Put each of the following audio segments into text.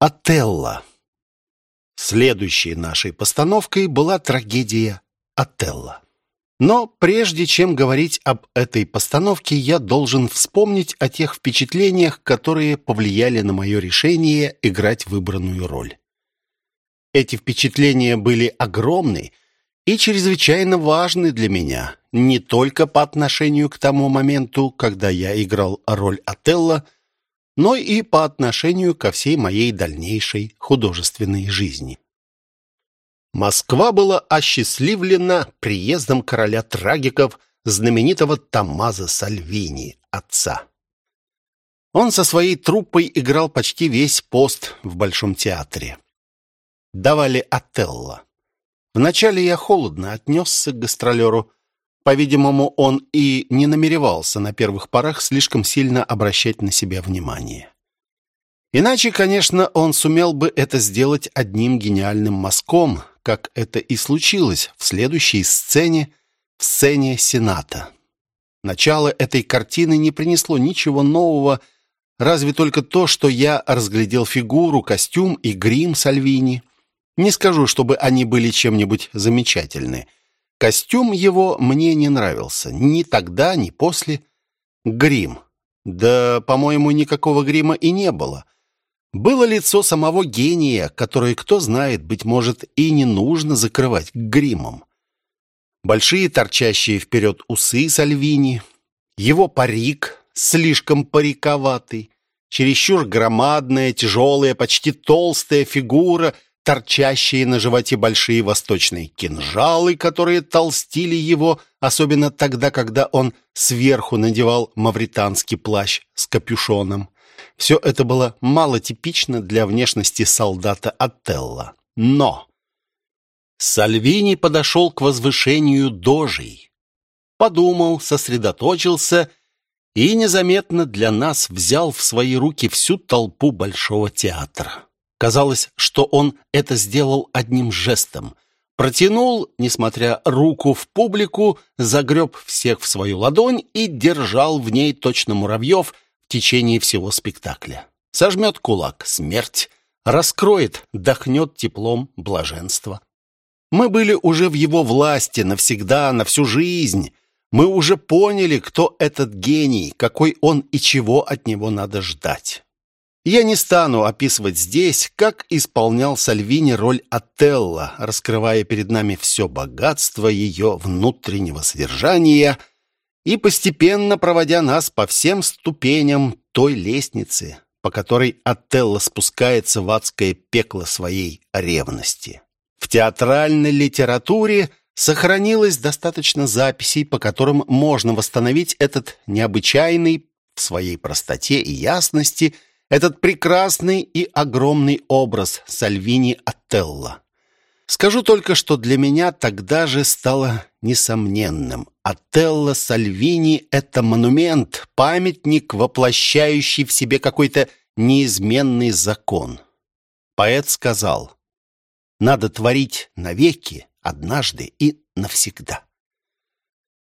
Отелло. Следующей нашей постановкой была трагедия Отелло. Но прежде чем говорить об этой постановке, я должен вспомнить о тех впечатлениях, которые повлияли на мое решение играть выбранную роль. Эти впечатления были огромны и чрезвычайно важны для меня, не только по отношению к тому моменту, когда я играл роль Отелло, но и по отношению ко всей моей дальнейшей художественной жизни. Москва была осчастливлена приездом короля трагиков, знаменитого Томмазо Сальвини, отца. Он со своей труппой играл почти весь пост в Большом театре. Давали Отелло. Вначале я холодно отнесся к гастролеру, по-видимому, он и не намеревался на первых порах слишком сильно обращать на себя внимание. Иначе, конечно, он сумел бы это сделать одним гениальным мазком, как это и случилось в следующей сцене, в сцене Сената. Начало этой картины не принесло ничего нового, разве только то, что я разглядел фигуру, костюм и грим Сальвини. Не скажу, чтобы они были чем-нибудь замечательны – Костюм его мне не нравился. Ни тогда, ни после. Грим. Да, по-моему, никакого грима и не было. Было лицо самого гения, которое, кто знает, быть может, и не нужно закрывать гримом. Большие торчащие вперед усы Сальвини, его парик, слишком париковатый, чересчур громадная, тяжелая, почти толстая фигура — торчащие на животе большие восточные кинжалы, которые толстили его, особенно тогда, когда он сверху надевал мавританский плащ с капюшоном. Все это было мало типично для внешности солдата Отелла. Но Сальвини подошел к возвышению дожей. Подумал, сосредоточился и незаметно для нас взял в свои руки всю толпу Большого театра. Казалось, что он это сделал одним жестом. Протянул, несмотря руку в публику, загреб всех в свою ладонь и держал в ней точно муравьев в течение всего спектакля. Сожмет кулак — смерть, раскроет, дохнет теплом блаженства. Мы были уже в его власти навсегда, на всю жизнь. Мы уже поняли, кто этот гений, какой он и чего от него надо ждать. Я не стану описывать здесь, как исполнял Сальвини роль Отелло, раскрывая перед нами все богатство ее внутреннего содержания и постепенно проводя нас по всем ступеням той лестницы, по которой Отелло спускается в адское пекло своей ревности. В театральной литературе сохранилось достаточно записей, по которым можно восстановить этот необычайный в своей простоте и ясности – этот прекрасный и огромный образ Сальвини Отелло. Скажу только, что для меня тогда же стало несомненным. Отелло Сальвини — это монумент, памятник, воплощающий в себе какой-то неизменный закон. Поэт сказал, «Надо творить навеки, однажды и навсегда».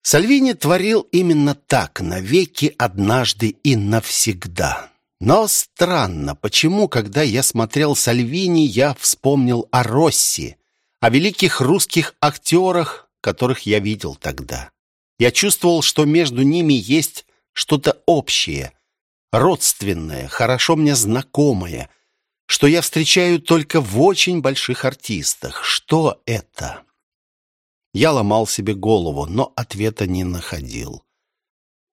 Сальвини творил именно так, навеки, однажды и навсегда. Но странно, почему, когда я смотрел Сальвини, я вспомнил о Росси, о великих русских актерах, которых я видел тогда. Я чувствовал, что между ними есть что-то общее, родственное, хорошо мне знакомое, что я встречаю только в очень больших артистах. Что это? Я ломал себе голову, но ответа не находил.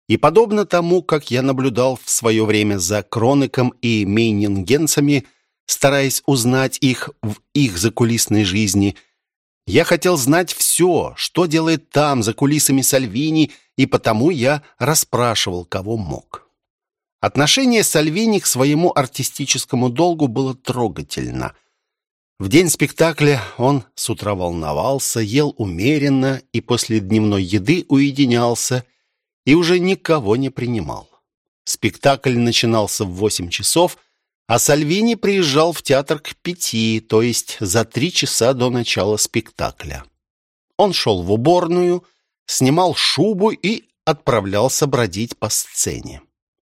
И подобно тому, как я наблюдал в свое время за Кроником и Мейнингенцами, стараясь узнать их в их закулисной жизни, я хотел знать все, что делает там, за кулисами Сальвини, и потому я расспрашивал, кого мог. Отношение Сальвини к своему артистическому долгу было трогательно. В день спектакля он с утра волновался, ел умеренно и после дневной еды уединялся – и уже никого не принимал. Спектакль начинался в восемь часов, а Сальвини приезжал в театр к пяти, то есть за три часа до начала спектакля. Он шел в уборную, снимал шубу и отправлялся бродить по сцене.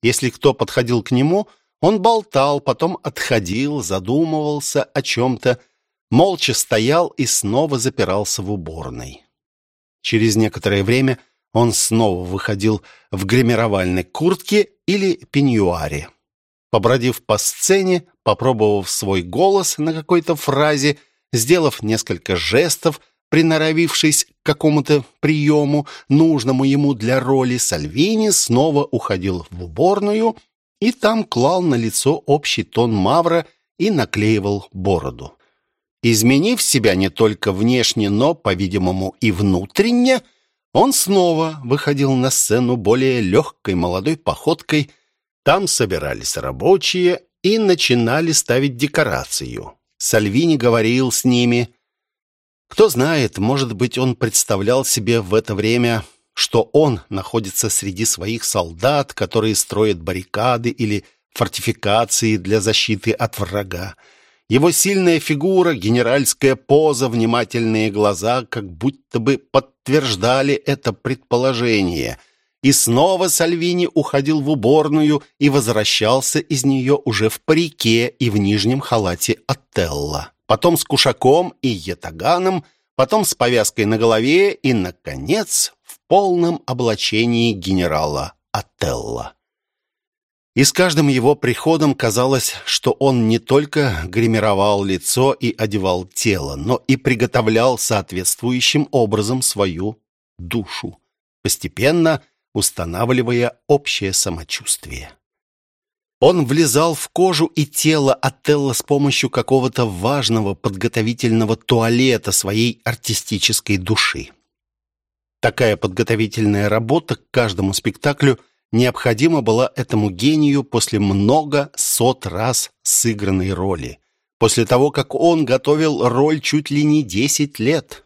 Если кто подходил к нему, Он болтал, потом отходил, задумывался о чем-то, молча стоял и снова запирался в уборной. Через некоторое время он снова выходил в гримировальной куртке или пеньюаре. Побродив по сцене, попробовав свой голос на какой-то фразе, сделав несколько жестов, приноровившись к какому-то приему, нужному ему для роли, Сальвини снова уходил в уборную и там клал на лицо общий тон Мавра и наклеивал бороду. Изменив себя не только внешне, но, по-видимому, и внутренне, он снова выходил на сцену более легкой молодой походкой. Там собирались рабочие и начинали ставить декорацию. Сальвини говорил с ними. Кто знает, может быть, он представлял себе в это время что он находится среди своих солдат, которые строят баррикады или фортификации для защиты от врага. Его сильная фигура, генеральская поза, внимательные глаза как будто бы подтверждали это предположение. И снова Сальвини уходил в уборную и возвращался из нее уже в парике и в нижнем халате Отелла. Потом с кушаком и ятаганом, потом с повязкой на голове и, наконец, полном облачении генерала Отелла. И с каждым его приходом казалось, что он не только гримировал лицо и одевал тело, но и приготовлял соответствующим образом свою душу, постепенно устанавливая общее самочувствие. Он влезал в кожу и тело Отелла с помощью какого-то важного подготовительного туалета своей артистической души. Такая подготовительная работа к каждому спектаклю необходима была этому гению после много сот раз сыгранной роли, после того, как он готовил роль чуть ли не десять лет.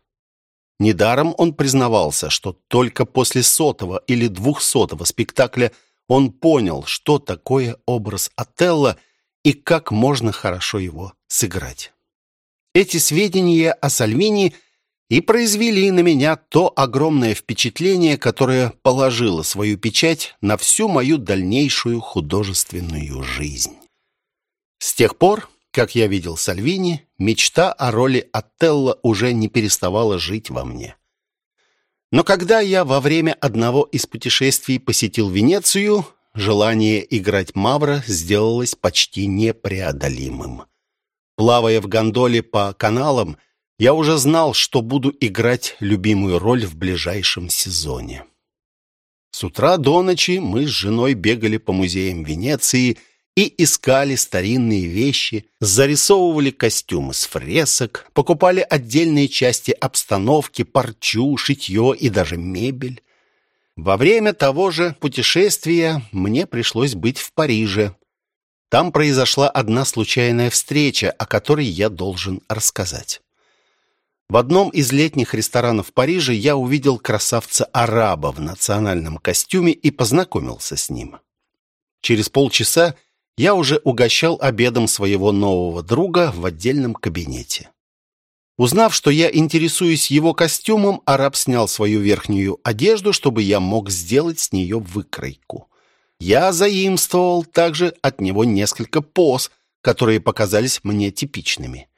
Недаром он признавался, что только после сотого или двухсотого спектакля он понял, что такое образ Отелло и как можно хорошо его сыграть. Эти сведения о Сальвини – и произвели на меня то огромное впечатление, которое положило свою печать на всю мою дальнейшую художественную жизнь. С тех пор, как я видел Сальвини, мечта о роли Отелло уже не переставала жить во мне. Но когда я во время одного из путешествий посетил Венецию, желание играть Мавра сделалось почти непреодолимым. Плавая в гондоле по каналам, я уже знал, что буду играть любимую роль в ближайшем сезоне. С утра до ночи мы с женой бегали по музеям Венеции и искали старинные вещи, зарисовывали костюмы с фресок, покупали отдельные части обстановки, парчу, шитье и даже мебель. Во время того же путешествия мне пришлось быть в Париже. Там произошла одна случайная встреча, о которой я должен рассказать. В одном из летних ресторанов Парижа я увидел красавца-араба в национальном костюме и познакомился с ним. Через полчаса я уже угощал обедом своего нового друга в отдельном кабинете. Узнав, что я интересуюсь его костюмом, араб снял свою верхнюю одежду, чтобы я мог сделать с нее выкройку. Я заимствовал также от него несколько поз, которые показались мне типичными.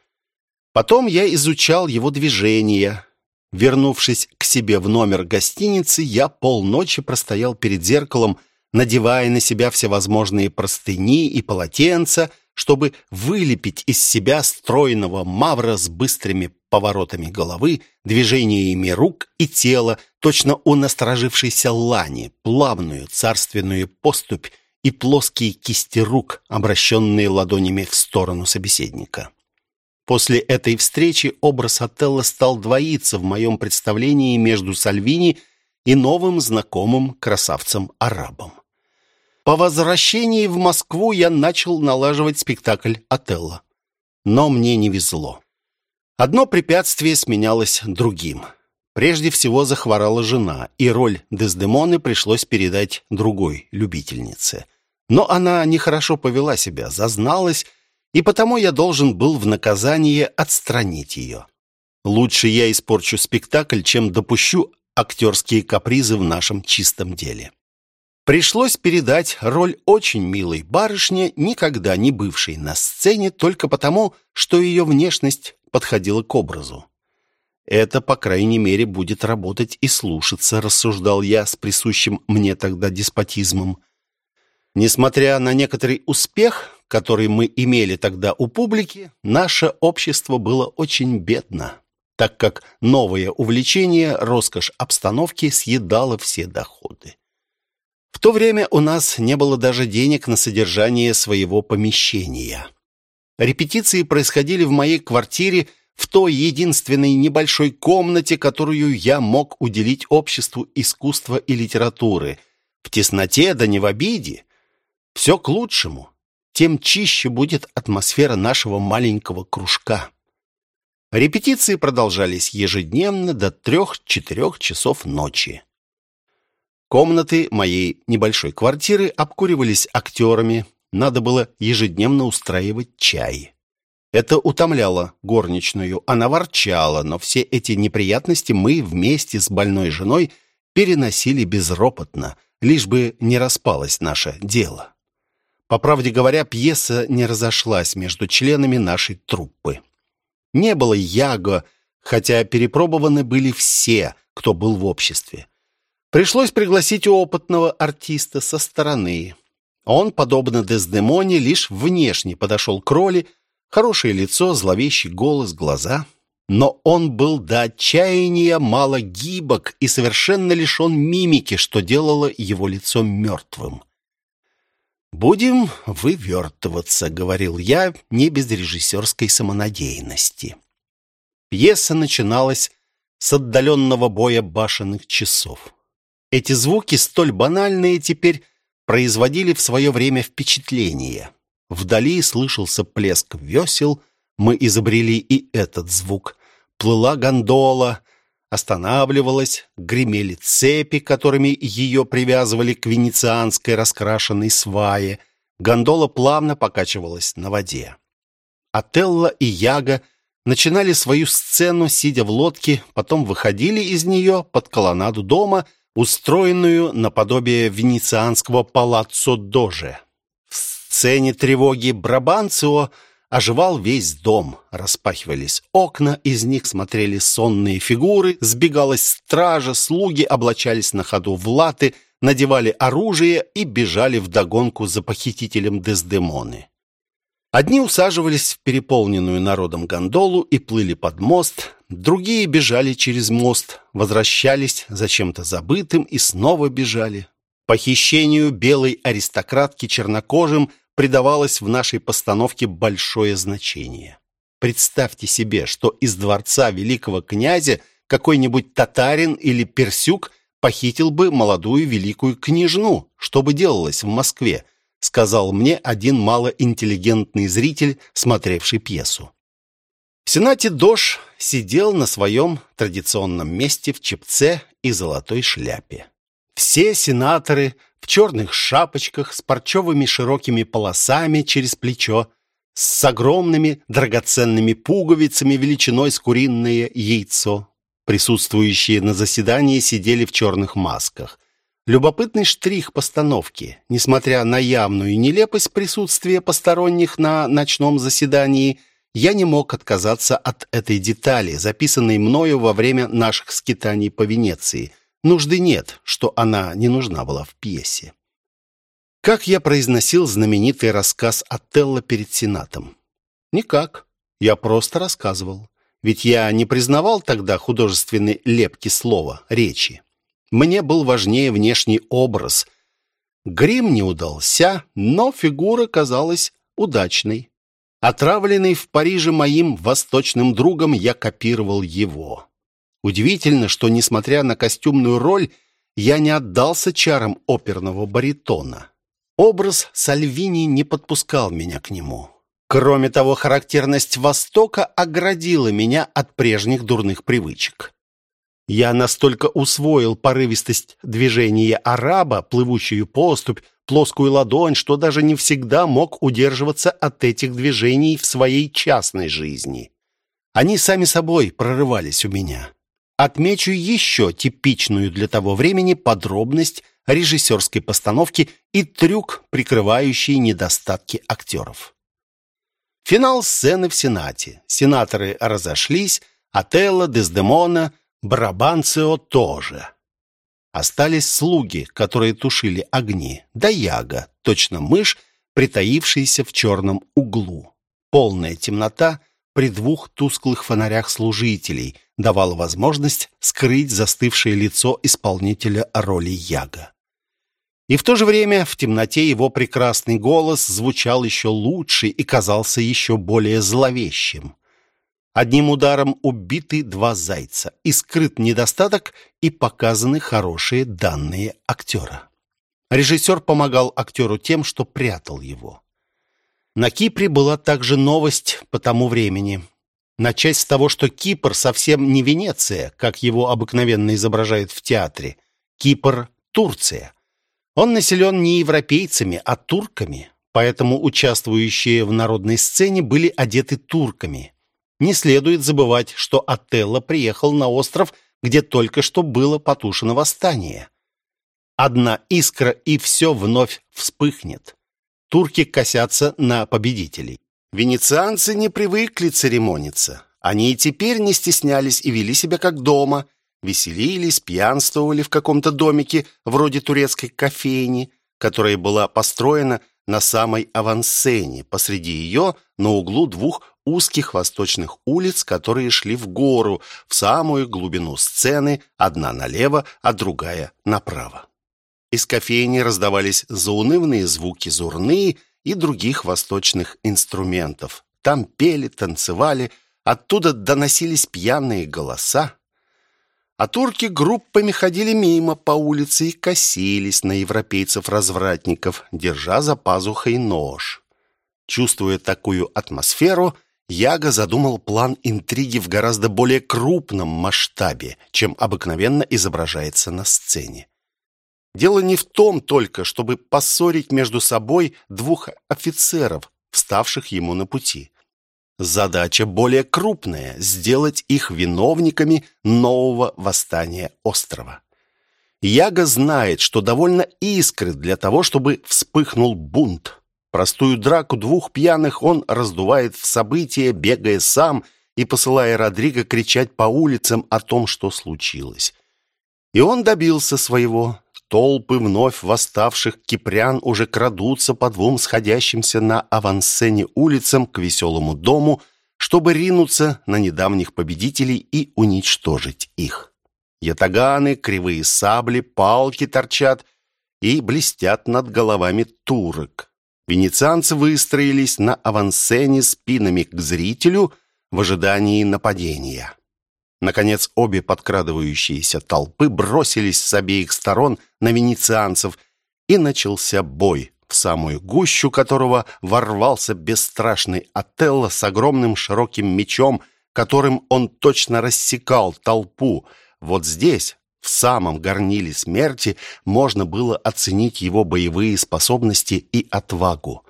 Потом я изучал его движения. Вернувшись к себе в номер гостиницы, я полночи простоял перед зеркалом, надевая на себя всевозможные простыни и полотенца, чтобы вылепить из себя стройного мавра с быстрыми поворотами головы, движениями рук и тела, точно у насторожившейся лани, плавную царственную поступь и плоские кисти рук, обращенные ладонями в сторону собеседника. После этой встречи образ Отелло стал двоиться в моем представлении между Сальвини и новым знакомым красавцем-арабом. По возвращении в Москву я начал налаживать спектакль «Отелло». Но мне не везло. Одно препятствие сменялось другим. Прежде всего захворала жена, и роль Дездемоны пришлось передать другой любительнице. Но она нехорошо повела себя, зазналась и потому я должен был в наказание отстранить ее. Лучше я испорчу спектакль, чем допущу актерские капризы в нашем чистом деле. Пришлось передать роль очень милой барышне, никогда не бывшей на сцене, только потому, что ее внешность подходила к образу. Это, по крайней мере, будет работать и слушаться, рассуждал я с присущим мне тогда деспотизмом. Несмотря на некоторый успех, который мы имели тогда у публики, наше общество было очень бедно, так как новое увлечение, роскошь обстановки съедало все доходы. В то время у нас не было даже денег на содержание своего помещения. Репетиции происходили в моей квартире в той единственной небольшой комнате, которую я мог уделить обществу искусства и литературы. В тесноте да не в обиде. Все к лучшему. Тем чище будет атмосфера нашего маленького кружка. Репетиции продолжались ежедневно до трех-четырех часов ночи. Комнаты моей небольшой квартиры обкуривались актерами. Надо было ежедневно устраивать чай. Это утомляло горничную. Она ворчала, но все эти неприятности мы вместе с больной женой переносили безропотно, лишь бы не распалось наше дело. По правде говоря, пьеса не разошлась между членами нашей труппы. Не было Яго, хотя перепробованы были все, кто был в обществе. Пришлось пригласить опытного артиста со стороны. Он, подобно Дездемоне, лишь внешне подошел к роли, хорошее лицо, зловещий голос, глаза. Но он был до отчаяния мало гибок и совершенно лишен мимики, что делало его лицо мертвым. «Будем вывертываться», — говорил я, не без режиссерской самонадеянности. Пьеса начиналась с отдаленного боя башенных часов. Эти звуки, столь банальные теперь, производили в свое время впечатление. Вдали слышался плеск весел, мы изобрели и этот звук. Плыла гондола, останавливалась, гремели цепи, которыми ее привязывали к венецианской раскрашенной свае. Гондола плавно покачивалась на воде. Отелло и Яга начинали свою сцену, сидя в лодке, потом выходили из нее под колоннаду дома — устроенную наподобие венецианского палаццо Доже. В сцене тревоги Брабанцио оживал весь дом. Распахивались окна, из них смотрели сонные фигуры, сбегалась стража, слуги облачались на ходу в латы, надевали оружие и бежали вдогонку за похитителем Дездемоны. Одни усаживались в переполненную народом гондолу и плыли под мост, другие бежали через мост, возвращались за чем-то забытым и снова бежали. Похищению белой аристократки чернокожим придавалось в нашей постановке большое значение. Представьте себе, что из дворца великого князя какой-нибудь татарин или персюк похитил бы молодую великую княжну. Что бы делалось в Москве? сказал мне один малоинтеллигентный зритель, смотревший пьесу. В Сенате Дош сидел на своем традиционном месте в чепце и золотой шляпе. Все сенаторы в черных шапочках с парчевыми широкими полосами через плечо, с огромными драгоценными пуговицами величиной с куриное яйцо. Присутствующие на заседании сидели в черных масках. Любопытный штрих постановки. Несмотря на явную нелепость присутствия посторонних на ночном заседании, я не мог отказаться от этой детали, записанной мною во время наших скитаний по Венеции. Нужды нет, что она не нужна была в пьесе. Как я произносил знаменитый рассказ Отелло перед Сенатом? Никак. Я просто рассказывал. Ведь я не признавал тогда художественной лепки слова, речи. Мне был важнее внешний образ. Грим не удался, но фигура казалась удачной. Отравленный в Париже моим восточным другом, я копировал его. Удивительно, что, несмотря на костюмную роль, я не отдался чарам оперного баритона. Образ Сальвини не подпускал меня к нему. Кроме того, характерность Востока оградила меня от прежних дурных привычек. Я настолько усвоил порывистость движения араба, плывущую поступь, плоскую ладонь, что даже не всегда мог удерживаться от этих движений в своей частной жизни. Они сами собой прорывались у меня. Отмечу еще типичную для того времени подробность режиссерской постановки и трюк, прикрывающий недостатки актеров. Финал сцены в Сенате. Сенаторы разошлись, Отелло, Дездемона, Брабанцио тоже. Остались слуги, которые тушили огни, да яга, точно мышь, притаившаяся в черном углу. Полная темнота при двух тусклых фонарях служителей давала возможность скрыть застывшее лицо исполнителя роли яга. И в то же время в темноте его прекрасный голос звучал еще лучше и казался еще более зловещим. Одним ударом убиты два зайца, и скрыт недостаток, и показаны хорошие данные актера. Режиссер помогал актеру тем, что прятал его. На Кипре была также новость по тому времени. Начать с того, что Кипр совсем не Венеция, как его обыкновенно изображают в театре. Кипр – Турция. Он населен не европейцами, а турками, поэтому участвующие в народной сцене были одеты турками. Не следует забывать, что Отелло приехал на остров, где только что было потушено восстание. Одна искра, и все вновь вспыхнет. Турки косятся на победителей. Венецианцы не привыкли церемониться. Они и теперь не стеснялись и вели себя как дома. Веселились, пьянствовали в каком-то домике, вроде турецкой кофейни, которая была построена на самой авансцене, посреди ее, на углу двух узких восточных улиц, которые шли в гору, в самую глубину сцены, одна налево, а другая направо. Из кофейни раздавались заунывные звуки зурны и других восточных инструментов. Там пели, танцевали, оттуда доносились пьяные голоса. А турки группами ходили мимо по улице и косились на европейцев-развратников, держа за пазухой нож. Чувствуя такую атмосферу, Яга задумал план интриги в гораздо более крупном масштабе, чем обыкновенно изображается на сцене. Дело не в том только, чтобы поссорить между собой двух офицеров, вставших ему на пути. Задача более крупная – сделать их виновниками нового восстания острова. Яга знает, что довольно искры для того, чтобы вспыхнул бунт. Простую драку двух пьяных он раздувает в события, бегая сам и посылая Родриго кричать по улицам о том, что случилось. И он добился своего. Толпы вновь восставших кипрян уже крадутся по двум сходящимся на авансцене улицам к веселому дому, чтобы ринуться на недавних победителей и уничтожить их. Ятаганы, кривые сабли, палки торчат и блестят над головами турок. Венецианцы выстроились на авансцене спинами к зрителю в ожидании нападения. Наконец, обе подкрадывающиеся толпы бросились с обеих сторон на венецианцев, и начался бой, в самую гущу которого ворвался бесстрашный Отелло с огромным широким мечом, которым он точно рассекал толпу. Вот здесь, в самом горниле смерти, можно было оценить его боевые способности и отвагу.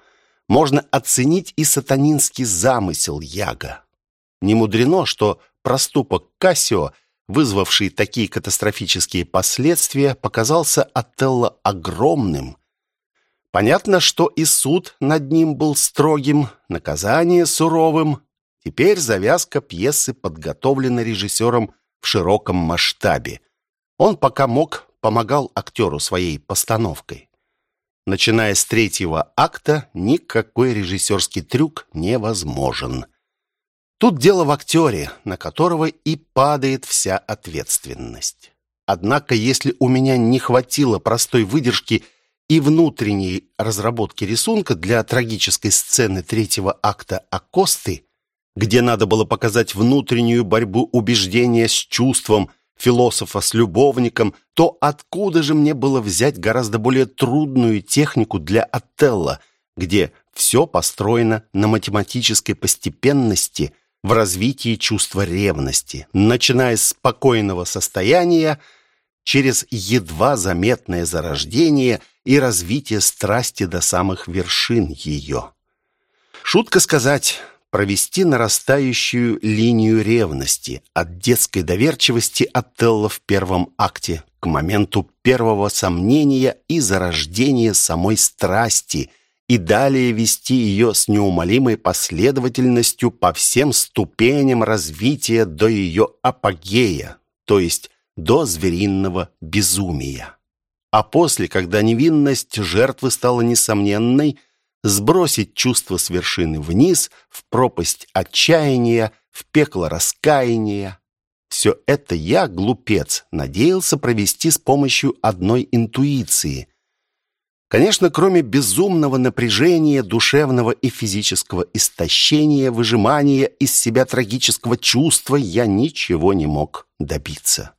Можно оценить и сатанинский замысел Яга. Не мудрено, что проступок Кассио, вызвавший такие катастрофические последствия, показался Отелло огромным. Понятно, что и суд над ним был строгим, наказание суровым. Теперь завязка пьесы подготовлена режиссером в широком масштабе. Он пока мог, помогал актеру своей постановкой. Начиная с третьего акта, никакой режиссерский трюк невозможен. Тут дело в актере, на которого и падает вся ответственность. Однако, если у меня не хватило простой выдержки и внутренней разработки рисунка для трагической сцены третьего акта Акосты, где надо было показать внутреннюю борьбу убеждения с чувством, философа с любовником, то откуда же мне было взять гораздо более трудную технику для Отелла, где все построено на математической постепенности – в развитии чувства ревности, начиная с спокойного состояния через едва заметное зарождение и развитие страсти до самых вершин ее. Шутка сказать, провести нарастающую линию ревности от детской доверчивости Отелло в первом акте к моменту первого сомнения и зарождения самой страсти и далее вести ее с неумолимой последовательностью по всем ступеням развития до ее апогея, то есть до звериного безумия. А после, когда невинность жертвы стала несомненной, сбросить чувство с вершины вниз, в пропасть отчаяния, в пекло раскаяния. Все это я, глупец, надеялся провести с помощью одной интуиции. Конечно, кроме безумного напряжения, душевного и физического истощения, выжимания из себя трагического чувства, я ничего не мог добиться.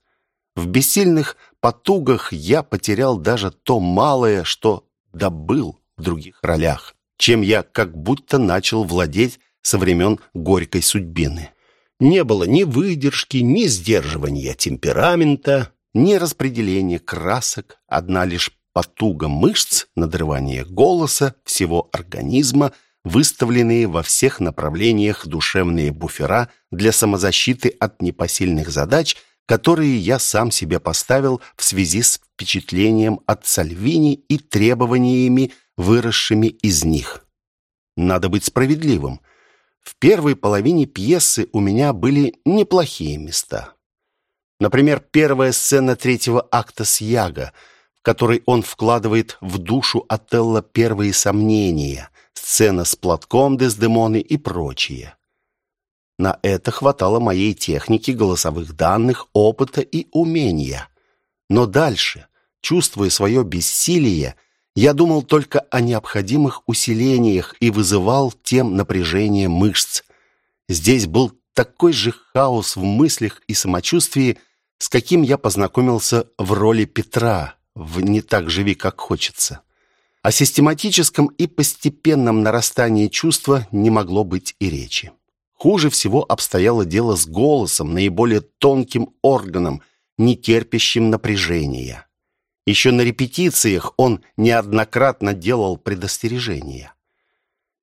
В бессильных потугах я потерял даже то малое, что добыл в других ролях, чем я как будто начал владеть со времен горькой судьбины. Не было ни выдержки, ни сдерживания темперамента, ни распределения красок, одна лишь потуга мышц, надрывание голоса, всего организма, выставленные во всех направлениях душевные буфера для самозащиты от непосильных задач – которые я сам себе поставил в связи с впечатлением от Сальвини и требованиями, выросшими из них. Надо быть справедливым. В первой половине пьесы у меня были неплохие места. Например, первая сцена третьего акта с Яго, в которой он вкладывает в душу Отелло первые сомнения, сцена с платком Дездемоны и прочее. На это хватало моей техники, голосовых данных, опыта и умения. Но дальше, чувствуя свое бессилие, я думал только о необходимых усилениях и вызывал тем напряжение мышц. Здесь был такой же хаос в мыслях и самочувствии, с каким я познакомился в роли Петра в «Не так живи, как хочется». О систематическом и постепенном нарастании чувства не могло быть и речи. Хуже всего обстояло дело с голосом, наиболее тонким органом, не терпящим напряжения. Еще на репетициях он неоднократно делал предостережения.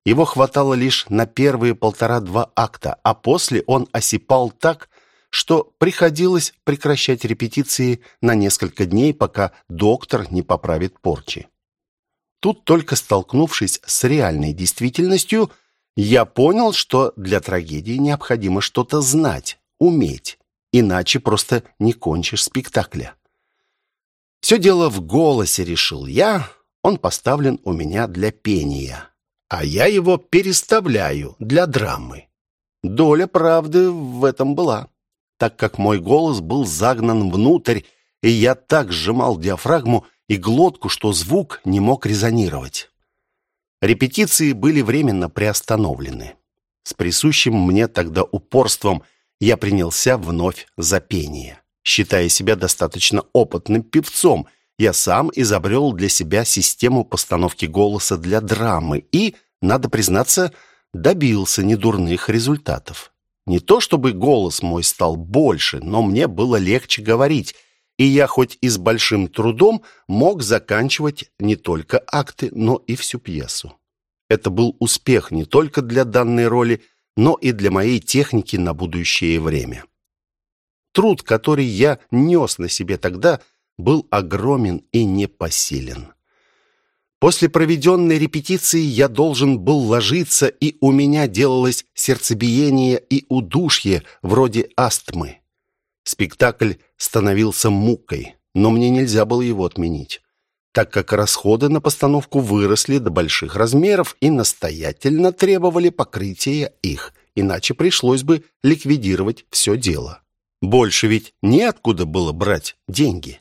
Его хватало лишь на первые полтора-два акта, а после он осипал так, что приходилось прекращать репетиции на несколько дней, пока доктор не поправит порчи. Тут только столкнувшись с реальной действительностью – я понял, что для трагедии необходимо что-то знать, уметь, иначе просто не кончишь спектакля. Все дело в голосе, решил я. Он поставлен у меня для пения, а я его переставляю для драмы. Доля правды в этом была, так как мой голос был загнан внутрь, и я так сжимал диафрагму и глотку, что звук не мог резонировать. Репетиции были временно приостановлены. С присущим мне тогда упорством я принялся вновь за пение. Считая себя достаточно опытным певцом, я сам изобрел для себя систему постановки голоса для драмы и, надо признаться, добился недурных результатов. Не то чтобы голос мой стал больше, но мне было легче говорить, и я хоть и с большим трудом мог заканчивать не только акты, но и всю пьесу. Это был успех не только для данной роли, но и для моей техники на будущее время. Труд, который я нес на себе тогда, был огромен и непосилен. После проведенной репетиции я должен был ложиться, и у меня делалось сердцебиение и удушье вроде астмы. Спектакль становился мукой, но мне нельзя было его отменить, так как расходы на постановку выросли до больших размеров и настоятельно требовали покрытия их, иначе пришлось бы ликвидировать все дело. Больше ведь неоткуда было брать деньги.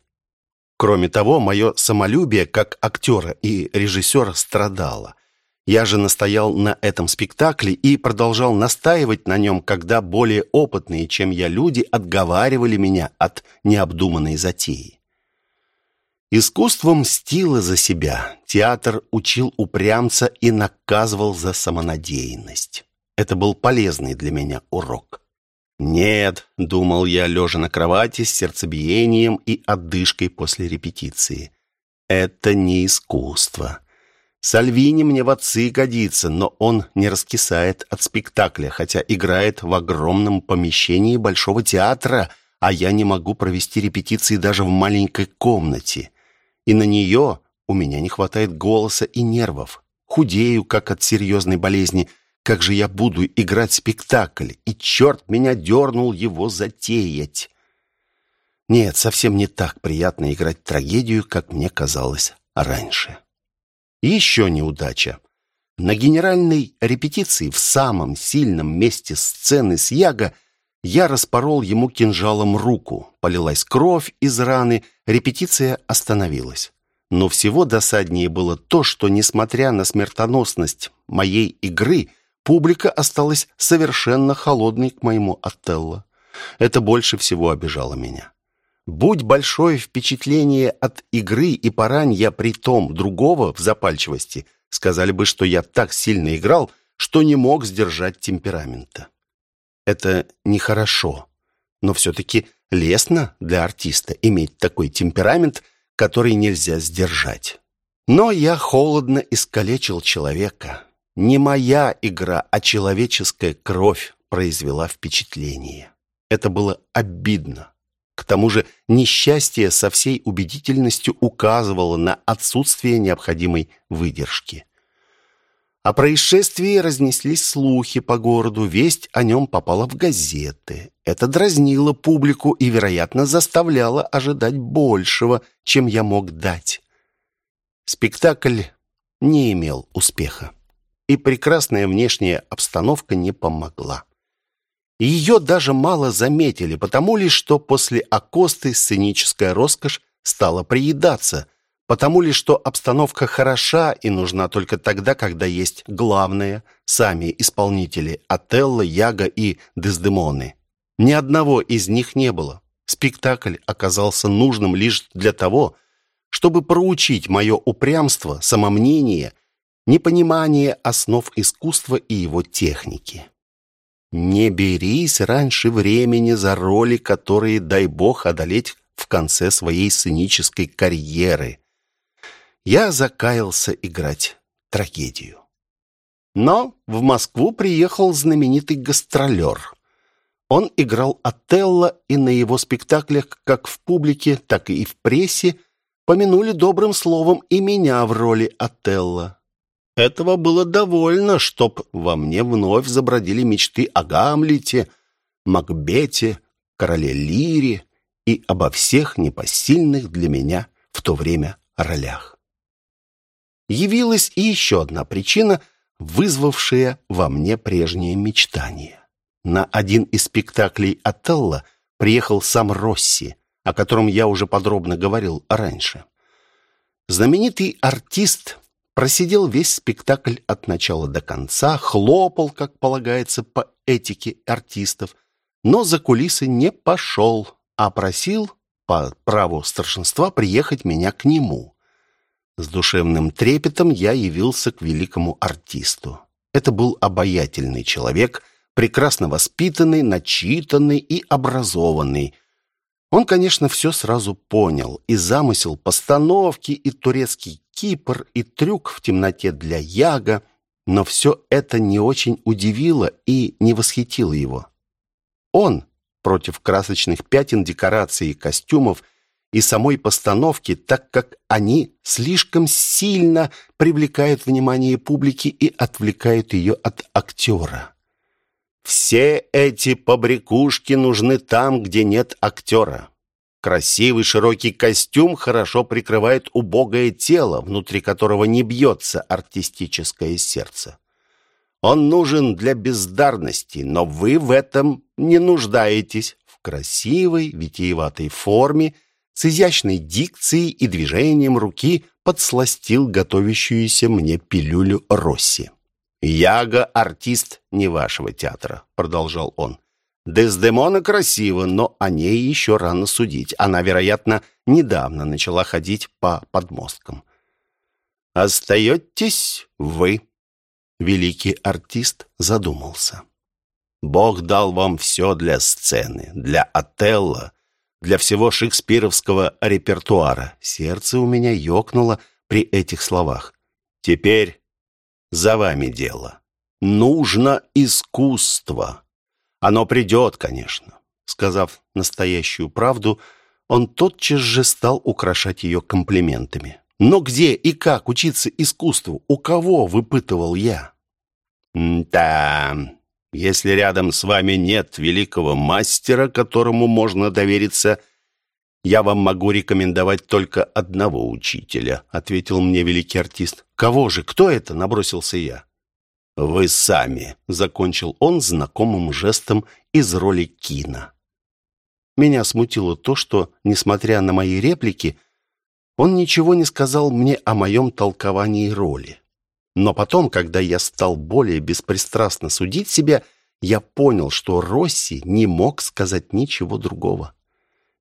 Кроме того, мое самолюбие как актера и режиссера страдало – я же настоял на этом спектакле и продолжал настаивать на нем, когда более опытные, чем я люди, отговаривали меня от необдуманной затеи. Искусство мстило за себя. Театр учил упрямца и наказывал за самонадеянность. Это был полезный для меня урок. «Нет», — думал я, лежа на кровати с сердцебиением и отдышкой после репетиции, — «это не искусство. Сальвини мне в отцы годится, но он не раскисает от спектакля, хотя играет в огромном помещении Большого театра, а я не могу провести репетиции даже в маленькой комнате. И на нее у меня не хватает голоса и нервов. Худею, как от серьезной болезни. Как же я буду играть спектакль? И черт меня дернул его затеять. Нет, совсем не так приятно играть трагедию, как мне казалось раньше. Еще неудача. На генеральной репетиции в самом сильном месте сцены с Яго я распорол ему кинжалом руку. Полилась кровь из раны, репетиция остановилась. Но всего досаднее было то, что, несмотря на смертоносность моей игры, публика осталась совершенно холодной к моему Отелло. Это больше всего обижало меня. Будь большое впечатление от игры и порань я при том другого в запальчивости, сказали бы, что я так сильно играл, что не мог сдержать темперамента. Это нехорошо, но все-таки лестно для артиста иметь такой темперамент, который нельзя сдержать. Но я холодно искалечил человека. Не моя игра, а человеческая кровь произвела впечатление. Это было обидно. К тому же несчастье со всей убедительностью указывало на отсутствие необходимой выдержки. О происшествии разнеслись слухи по городу, весть о нем попала в газеты. Это дразнило публику и, вероятно, заставляло ожидать большего, чем я мог дать. Спектакль не имел успеха, и прекрасная внешняя обстановка не помогла. Ее даже мало заметили, потому ли, что после Акосты сценическая роскошь стала приедаться, потому ли, что обстановка хороша и нужна только тогда, когда есть главное – сами исполнители Отелло, Яга и Дездемоны. Ни одного из них не было. Спектакль оказался нужным лишь для того, чтобы проучить мое упрямство, самомнение, непонимание основ искусства и его техники. Не берись раньше времени за роли, которые, дай бог, одолеть в конце своей сценической карьеры. Я закаялся играть трагедию. Но в Москву приехал знаменитый гастролер. Он играл Отелло, и на его спектаклях, как в публике, так и в прессе, помянули добрым словом и меня в роли Отелло. Этого было довольно, чтоб во мне вновь забродили мечты о Гамлете, Макбете, короле Лире и обо всех непосильных для меня в то время ролях. Явилась и еще одна причина, вызвавшая во мне прежние мечтания. На один из спектаклей Отелло приехал сам Росси, о котором я уже подробно говорил раньше. Знаменитый артист Просидел весь спектакль от начала до конца, хлопал, как полагается по этике артистов, но за кулисы не пошел, а просил по праву старшинства приехать меня к нему. С душевным трепетом я явился к великому артисту. Это был обаятельный человек, прекрасно воспитанный, начитанный и образованный. Он, конечно, все сразу понял, и замысел постановки, и турецкий Кипр и трюк в темноте для Яга, но все это не очень удивило и не восхитило его. Он, против красочных пятен декораций и костюмов и самой постановки, так как они слишком сильно привлекают внимание публики и отвлекают ее от актера. Все эти побрякушки нужны там, где нет актера. Красивый широкий костюм хорошо прикрывает убогое тело, внутри которого не бьется артистическое сердце. Он нужен для бездарности, но вы в этом не нуждаетесь. В красивой, витиеватой форме, с изящной дикцией и движением руки подсластил готовящуюся мне пилюлю Росси. «Яга — артист не вашего театра», — продолжал он. Дездемона красива, но о ней еще рано судить. Она, вероятно, недавно начала ходить по подмосткам. «Остаетесь вы», — великий артист задумался. «Бог дал вам все для сцены, для Отелло, для всего шекспировского репертуара». Сердце у меня ёкнуло при этих словах. Теперь за вами дело. Нужно искусство. Оно придет, конечно. Сказав настоящую правду, он тотчас же стал украшать ее комплиментами. Но где и как учиться искусству? У кого, выпытывал я? «Да, если рядом с вами нет великого мастера, которому можно довериться, я вам могу рекомендовать только одного учителя», ответил мне великий артист. «Кого же? Кто это?» — набросился я. «Вы сами», — закончил он знакомым жестом из роли Кина. Меня смутило то, что, несмотря на мои реплики, он ничего не сказал мне о моем толковании роли. Но потом, когда я стал более беспристрастно судить себя, я понял, что Росси не мог сказать ничего другого.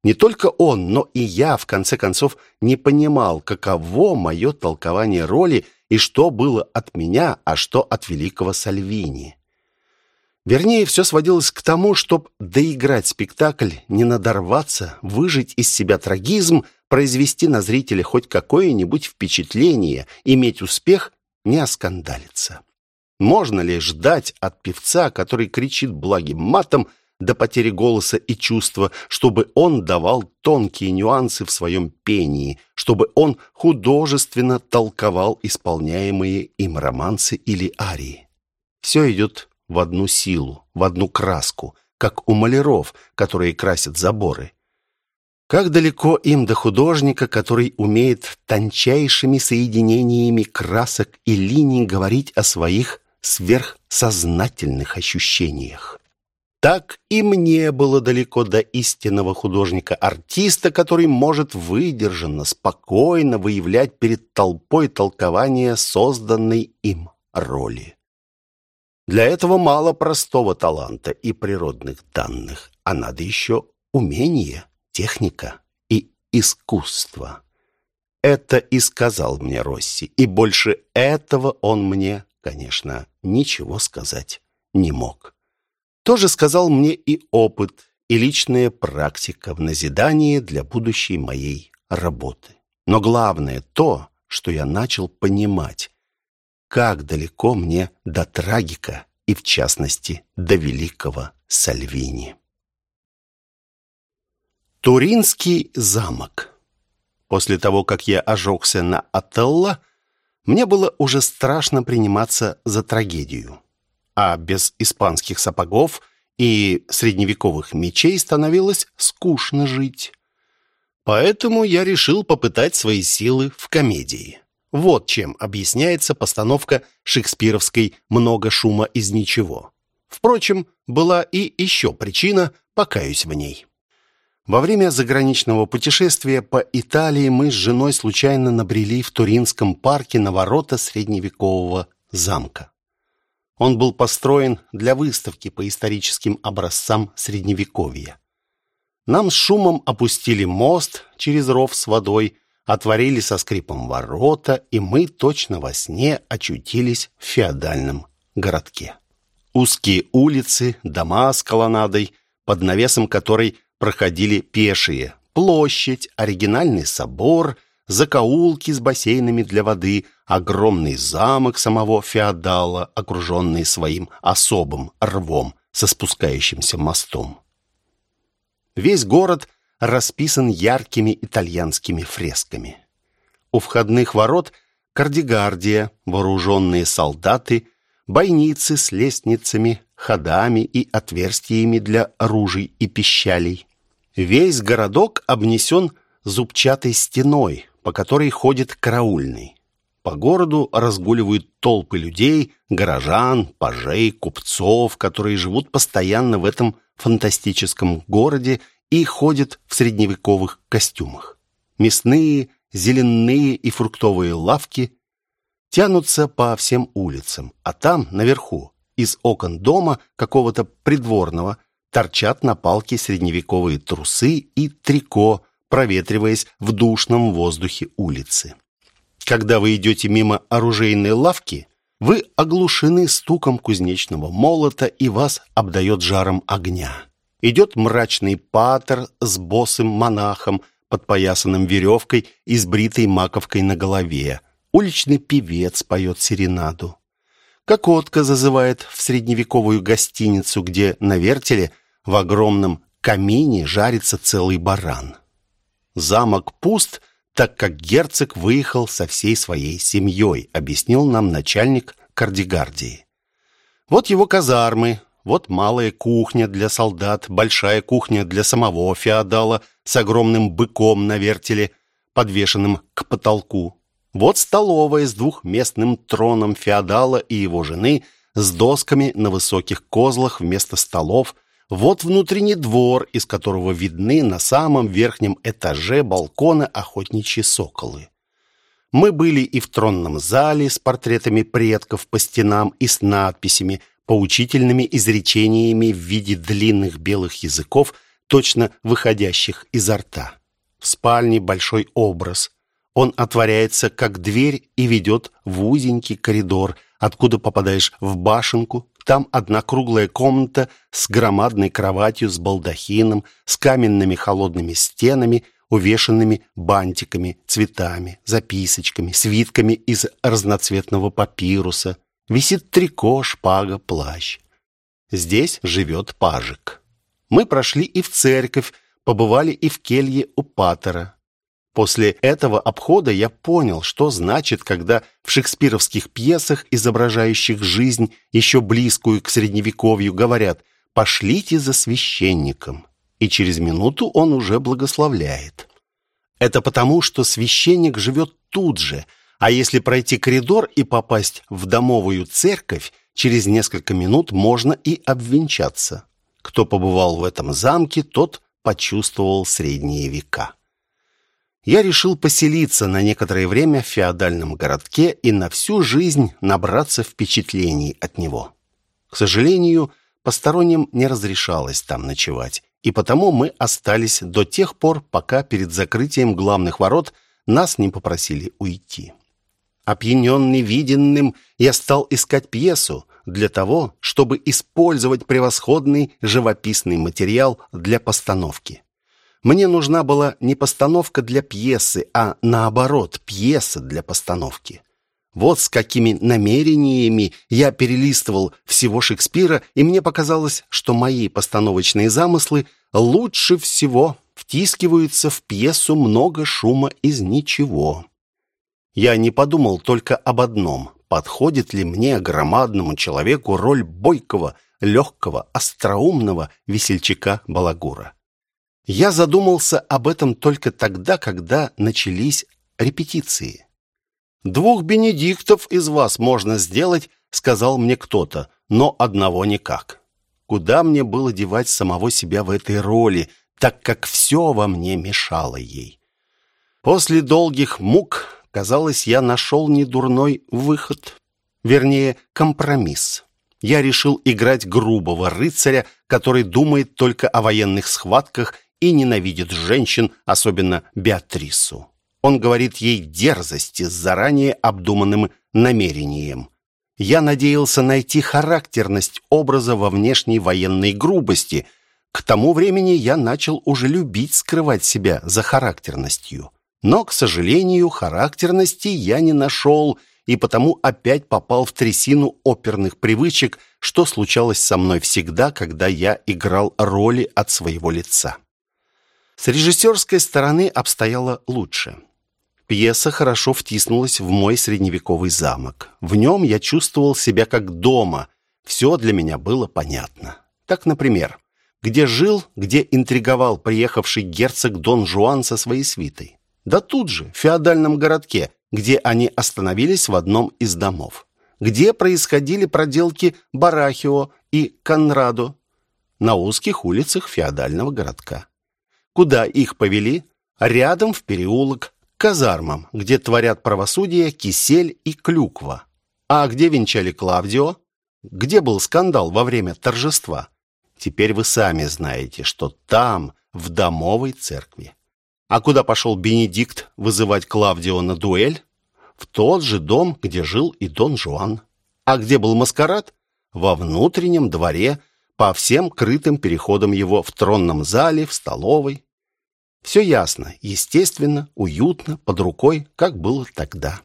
Не только он, но и я, в конце концов, не понимал, каково мое толкование роли и что было от меня, а что от великого Сальвини. Вернее, все сводилось к тому, чтобы доиграть спектакль, не надорваться, выжить из себя трагизм, произвести на зрителя хоть какое-нибудь впечатление, иметь успех, не оскандалиться. Можно ли ждать от певца, который кричит благим матом до потери голоса и чувства, чтобы он давал тонкие нюансы в своем пении, чтобы он художественно толковал исполняемые им романсы или арии? Все идет в одну силу, в одну краску, как у маляров, которые красят заборы. Как далеко им до художника, который умеет тончайшими соединениями красок и линий говорить о своих сверхсознательных ощущениях. Так и мне было далеко до истинного художника-артиста, который может выдержанно, спокойно выявлять перед толпой толкования созданной им роли. Для этого мало простого таланта и природных данных, а надо еще умение, техника и искусство. Это и сказал мне Росси, и больше этого он мне, конечно, ничего сказать не мог. Тоже сказал мне и опыт, и личная практика в назидании для будущей моей работы. Но главное то, что я начал понимать, как далеко мне до трагика и, в частности, до великого Сальвини. Туринский замок. После того, как я ожегся на Отелло, мне было уже страшно приниматься за трагедию. А без испанских сапогов и средневековых мечей становилось скучно жить. Поэтому я решил попытать свои силы в комедии. Вот чем объясняется постановка шекспировской «Много шума из ничего». Впрочем, была и еще причина, покаюсь в ней. Во время заграничного путешествия по Италии мы с женой случайно набрели в Туринском парке на ворота средневекового замка. Он был построен для выставки по историческим образцам Средневековья. Нам с шумом опустили мост через ров с водой, отворили со скрипом ворота, и мы точно во сне очутились в феодальном городке. Узкие улицы, дома с колоннадой, под навесом которой проходили пешие, площадь, оригинальный собор, закоулки с бассейнами для воды, огромный замок самого феодала, окруженный своим особым рвом со спускающимся мостом. Весь город расписан яркими итальянскими фресками. У входных ворот кардигардия, вооруженные солдаты, бойницы с лестницами, ходами и отверстиями для ружей и пищалей. Весь городок обнесен зубчатой стеной, по которой ходит караульный. По городу разгуливают толпы людей, горожан, пажей, купцов, которые живут постоянно в этом фантастическом городе и ходят в средневековых костюмах. Мясные, зеленые и фруктовые лавки тянутся по всем улицам, а там, наверху, из окон дома какого-то придворного, торчат на палке средневековые трусы и трико, проветриваясь в душном воздухе улицы. Когда вы идете мимо оружейной лавки, вы оглушены стуком кузнечного молота и вас обдает жаром огня идет мрачный патер с босым монахом, подпоясанным веревкой и с бритой маковкой на голове. уличный певец поет серенаду. Кокотка зазывает в средневековую гостиницу, где на вертеле в огромном камине жарится целый баран. Замок пуст, так как герцог выехал со всей своей семьей, объяснил нам начальник кардигардии. Вот его казармы, вот малая кухня для солдат, большая кухня для самого феодала с огромным быком на вертеле, подвешенным к потолку. Вот столовая с двухместным троном феодала и его жены с досками на высоких козлах вместо столов. Вот внутренний двор, из которого видны на самом верхнем этаже балкона охотничьи соколы. Мы были и в тронном зале с портретами предков по стенам и с надписями – поучительными изречениями в виде длинных белых языков, точно выходящих изо рта. В спальне большой образ. Он отворяется, как дверь, и ведет в узенький коридор, откуда попадаешь в башенку. Там одна круглая комната с громадной кроватью, с балдахином, с каменными холодными стенами, увешанными бантиками, цветами, записочками, свитками из разноцветного папируса, Висит трико, шпага, плащ. Здесь живет пажик. Мы прошли и в церковь, побывали и в келье у патера. После этого обхода я понял, что значит, когда в шекспировских пьесах, изображающих жизнь, еще близкую к средневековью, говорят «пошлите за священником», и через минуту он уже благословляет. Это потому, что священник живет тут же – а если пройти коридор и попасть в домовую церковь, через несколько минут можно и обвенчаться. Кто побывал в этом замке, тот почувствовал средние века. Я решил поселиться на некоторое время в феодальном городке и на всю жизнь набраться впечатлений от него. К сожалению, посторонним не разрешалось там ночевать, и потому мы остались до тех пор, пока перед закрытием главных ворот нас не попросили уйти. Опьяненный виденным, я стал искать пьесу для того, чтобы использовать превосходный живописный материал для постановки. Мне нужна была не постановка для пьесы, а наоборот, пьеса для постановки. Вот с какими намерениями я перелистывал всего Шекспира, и мне показалось, что мои постановочные замыслы лучше всего втискиваются в пьесу много шума из ничего. Я не подумал только об одном. Подходит ли мне, громадному человеку, роль бойкого, легкого, остроумного весельчака-балагура? Я задумался об этом только тогда, когда начались репетиции. «Двух бенедиктов из вас можно сделать», — сказал мне кто-то, «но одного никак». Куда мне было девать самого себя в этой роли, так как все во мне мешало ей? После долгих мук Казалось, я нашел недурной выход, вернее, компромисс. Я решил играть грубого рыцаря, который думает только о военных схватках и ненавидит женщин, особенно Беатрису. Он говорит ей дерзости с заранее обдуманным намерением. Я надеялся найти характерность образа во внешней военной грубости. К тому времени я начал уже любить скрывать себя за характерностью. Но, к сожалению, характерности я не нашел, и потому опять попал в трясину оперных привычек, что случалось со мной всегда, когда я играл роли от своего лица. С режиссерской стороны обстояло лучше. Пьеса хорошо втиснулась в мой средневековый замок. В нем я чувствовал себя как дома. Все для меня было понятно. Так, например, где жил, где интриговал приехавший герцог Дон Жуан со своей свитой. Да тут же, в феодальном городке, где они остановились в одном из домов. Где происходили проделки Барахио и Конрадо. На узких улицах феодального городка. Куда их повели? Рядом в переулок, к казармам, где творят правосудие кисель и клюква. А где венчали Клавдио? Где был скандал во время торжества? Теперь вы сами знаете, что там, в домовой церкви. А куда пошел Бенедикт вызывать Клавдио на дуэль? В тот же дом, где жил и Дон Жуан. А где был маскарад? Во внутреннем дворе, по всем крытым переходам его, в тронном зале, в столовой. Все ясно, естественно, уютно, под рукой, как было тогда.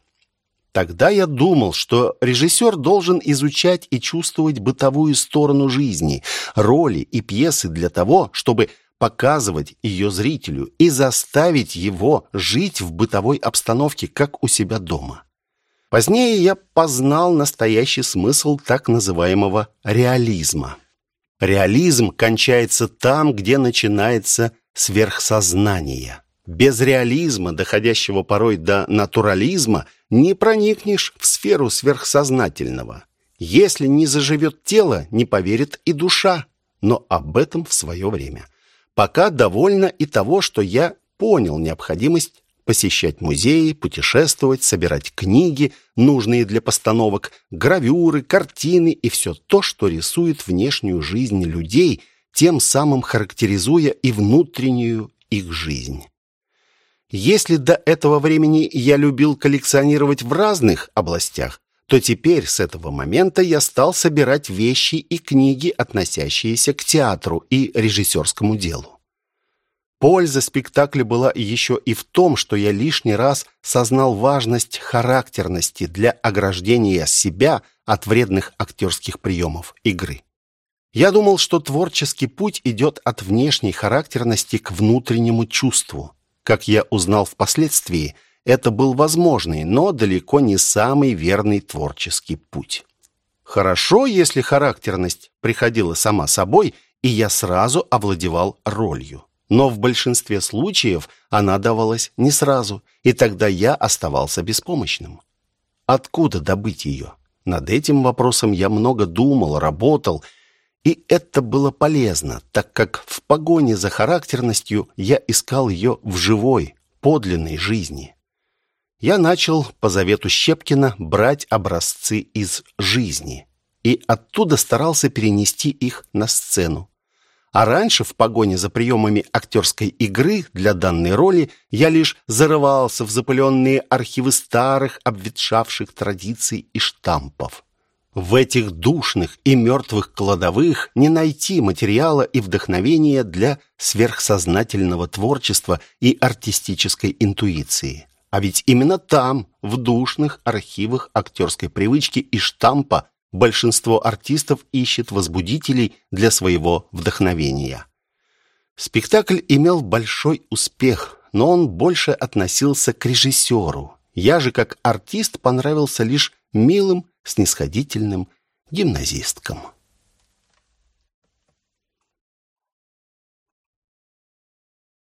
Тогда я думал, что режиссер должен изучать и чувствовать бытовую сторону жизни, роли и пьесы для того, чтобы показывать ее зрителю и заставить его жить в бытовой обстановке, как у себя дома. Позднее я познал настоящий смысл так называемого реализма. Реализм кончается там, где начинается сверхсознание. Без реализма, доходящего порой до натурализма, не проникнешь в сферу сверхсознательного. Если не заживет тело, не поверит и душа. Но об этом в свое время. Пока довольно и того, что я понял необходимость посещать музеи, путешествовать, собирать книги, нужные для постановок, гравюры, картины и все то, что рисует внешнюю жизнь людей, тем самым характеризуя и внутреннюю их жизнь. Если до этого времени я любил коллекционировать в разных областях, то теперь с этого момента я стал собирать вещи и книги, относящиеся к театру и режиссерскому делу. Польза спектакля была еще и в том, что я лишний раз сознал важность характерности для ограждения себя от вредных актерских приемов игры. Я думал, что творческий путь идет от внешней характерности к внутреннему чувству. Как я узнал впоследствии, это был возможный, но далеко не самый верный творческий путь. Хорошо, если характерность приходила сама собой, и я сразу овладевал ролью но в большинстве случаев она давалась не сразу, и тогда я оставался беспомощным. Откуда добыть ее? Над этим вопросом я много думал, работал, и это было полезно, так как в погоне за характерностью я искал ее в живой, подлинной жизни. Я начал, по завету Щепкина, брать образцы из жизни и оттуда старался перенести их на сцену. А раньше, в погоне за приемами актерской игры для данной роли, я лишь зарывался в запыленные архивы старых, обветшавших традиций и штампов. В этих душных и мертвых кладовых не найти материала и вдохновения для сверхсознательного творчества и артистической интуиции. А ведь именно там, в душных архивах актерской привычки и штампа, большинство артистов ищет возбудителей для своего вдохновения. Спектакль имел большой успех, но он больше относился к режиссеру. Я же, как артист, понравился лишь милым, снисходительным гимназисткам.